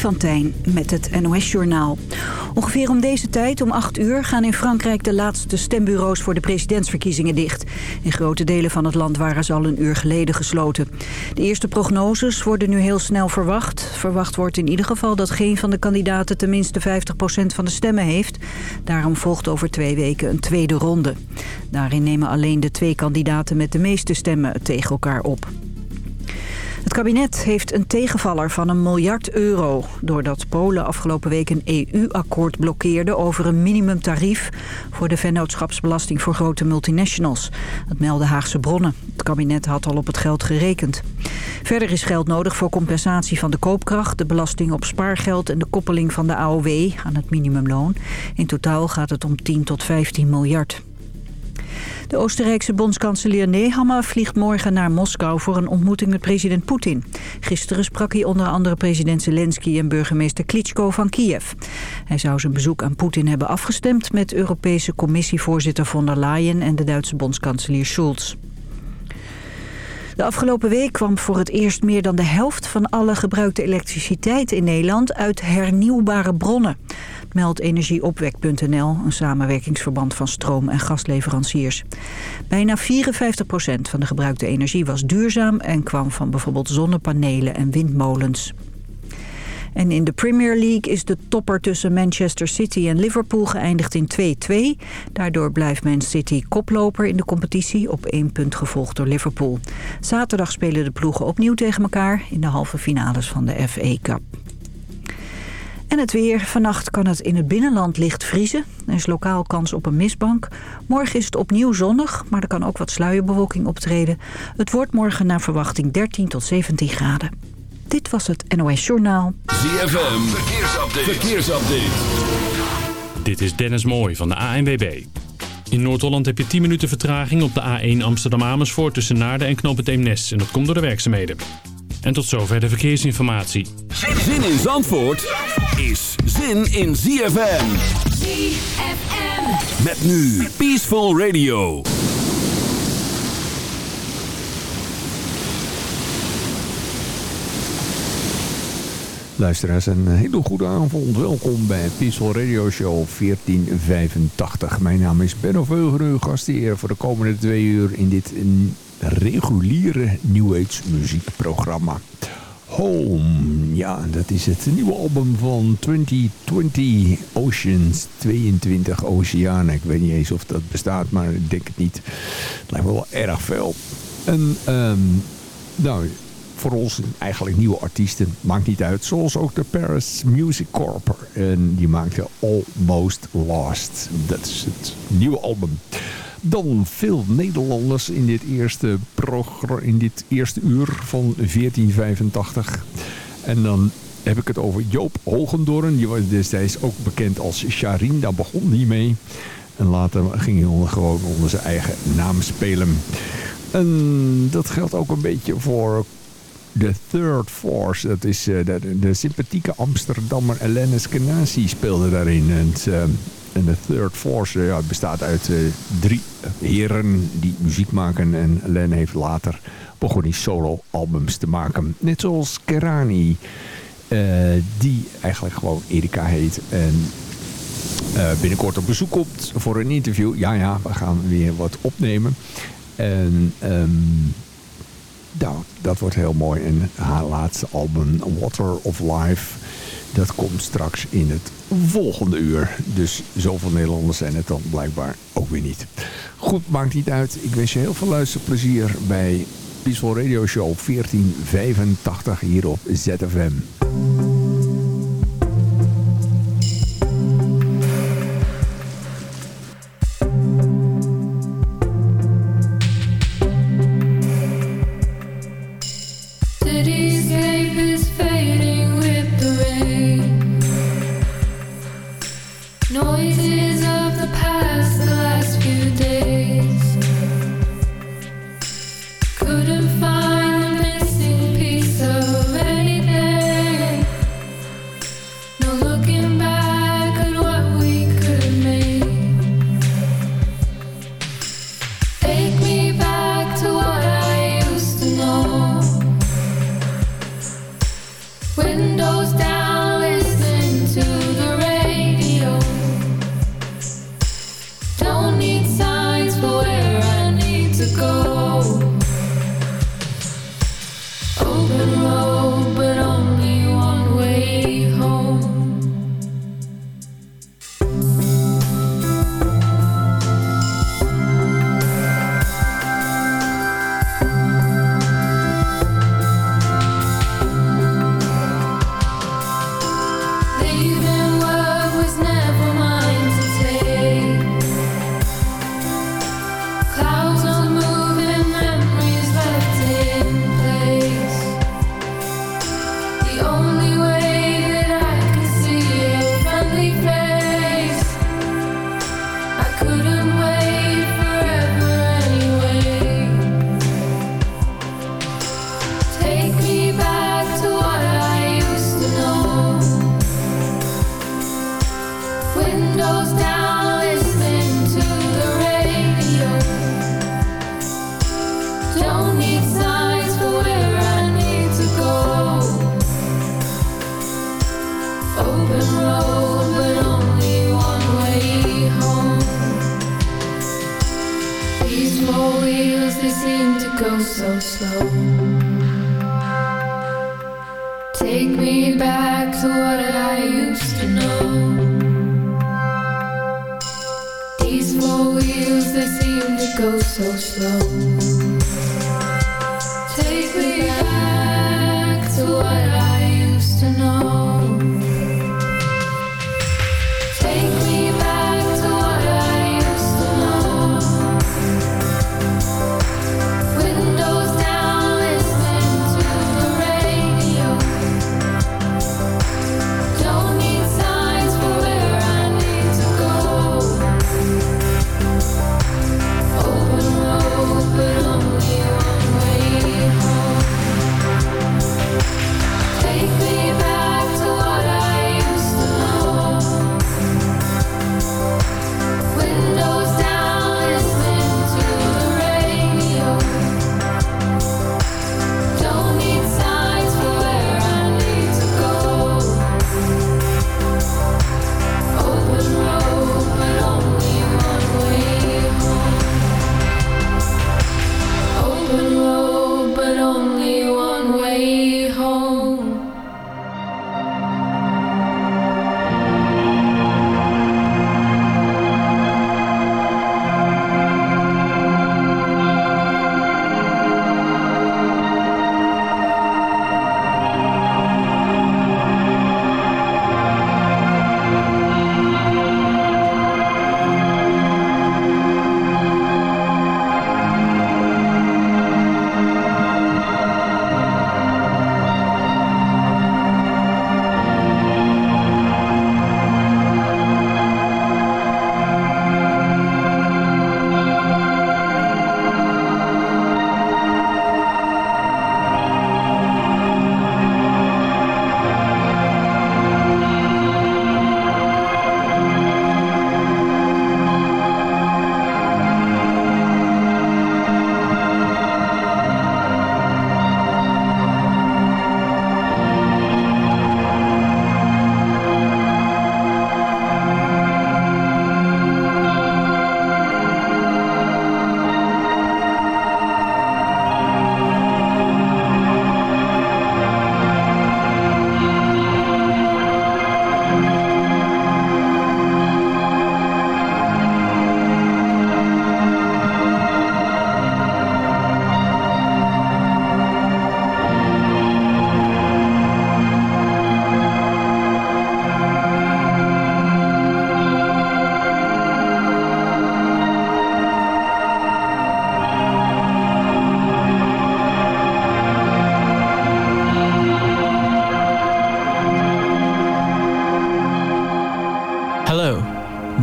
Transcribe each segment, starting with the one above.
Van Tijn met het NOS-journaal. Ongeveer om deze tijd, om 8 uur, gaan in Frankrijk de laatste stembureaus voor de presidentsverkiezingen dicht. In grote delen van het land waren ze al een uur geleden gesloten. De eerste prognoses worden nu heel snel verwacht. Verwacht wordt in ieder geval dat geen van de kandidaten tenminste 50% van de stemmen heeft. Daarom volgt over twee weken een tweede ronde. Daarin nemen alleen de twee kandidaten met de meeste stemmen tegen elkaar op. Het kabinet heeft een tegenvaller van een miljard euro... doordat Polen afgelopen week een EU-akkoord blokkeerde... over een minimumtarief voor de vennootschapsbelasting voor grote multinationals. Dat melden Haagse bronnen. Het kabinet had al op het geld gerekend. Verder is geld nodig voor compensatie van de koopkracht... de belasting op spaargeld en de koppeling van de AOW aan het minimumloon. In totaal gaat het om 10 tot 15 miljard. De Oostenrijkse bondskanselier Nehammer vliegt morgen naar Moskou voor een ontmoeting met president Poetin. Gisteren sprak hij onder andere president Zelensky en burgemeester Klitschko van Kiev. Hij zou zijn bezoek aan Poetin hebben afgestemd met Europese commissievoorzitter von der Leyen en de Duitse bondskanselier Schulz. De afgelopen week kwam voor het eerst meer dan de helft van alle gebruikte elektriciteit in Nederland uit hernieuwbare bronnen meldt energieopwek.nl, een samenwerkingsverband van stroom- en gasleveranciers. Bijna 54% van de gebruikte energie was duurzaam en kwam van bijvoorbeeld zonnepanelen en windmolens. En in de Premier League is de topper tussen Manchester City en Liverpool geëindigd in 2-2. Daardoor blijft Man City koploper in de competitie op één punt gevolgd door Liverpool. Zaterdag spelen de ploegen opnieuw tegen elkaar in de halve finales van de FA Cup. En het weer. Vannacht kan het in het binnenland licht vriezen. Er is lokaal kans op een mistbank. Morgen is het opnieuw zonnig, maar er kan ook wat sluierbewolking optreden. Het wordt morgen naar verwachting 13 tot 17 graden. Dit was het NOS Journaal. ZFM. Verkeersupdate. Verkeersupdate. Dit is Dennis Mooij van de ANWB. In Noord-Holland heb je 10 minuten vertraging op de A1 Amsterdam-Amersfoort tussen Naarden en Knoop het Eemnes. En dat komt door de werkzaamheden. En tot zover de verkeersinformatie. Zin in Zandvoort is zin in ZFM. ZFM. Met nu Peaceful Radio. Luisteraars, een hele goede avond. Welkom bij Peaceful Radio Show 1485. Mijn naam is Benno Veugeren, gastheer voor de komende twee uur in dit reguliere New Age muziekprogramma. Home, ja, dat is het nieuwe album van 2020 Oceans, 22 oceanen. Ik weet niet eens of dat bestaat, maar ik denk het niet. Het lijkt me wel erg veel. En, um, nou, voor ons eigenlijk nieuwe artiesten, maakt niet uit. Zoals ook de Paris Music Corp. En die maakte Almost Lost. Dat is het nieuwe album. Dan veel Nederlanders in dit eerste, in dit eerste uur van 1485. En dan heb ik het over Joop Hogendoorn. Die was destijds ook bekend als Sharin. Daar begon hij mee. En later ging hij gewoon onder zijn eigen naam spelen. En dat geldt ook een beetje voor de Third Force. Dat is uh, de, de, sympathieke Amsterdammer Elene Skenazi speelde daarin. En, en de Third Force ja, bestaat uit drie heren die muziek maken. En Elene heeft later begonnen solo-albums te maken. Net zoals Kerani, die eigenlijk gewoon Erika heet. En binnenkort op bezoek komt voor een interview. Ja, ja, we gaan weer wat opnemen. En... Um, nou, dat wordt heel mooi. En haar laatste album, Water of Life, dat komt straks in het volgende uur. Dus zoveel Nederlanders zijn het dan blijkbaar ook weer niet. Goed, maakt niet uit. Ik wens je heel veel luisterplezier bij Peaceful Radio Show 1485 hier op ZFM.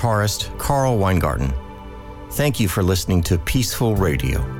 Guitarist Carl Weingarten. Thank you for listening to Peaceful Radio.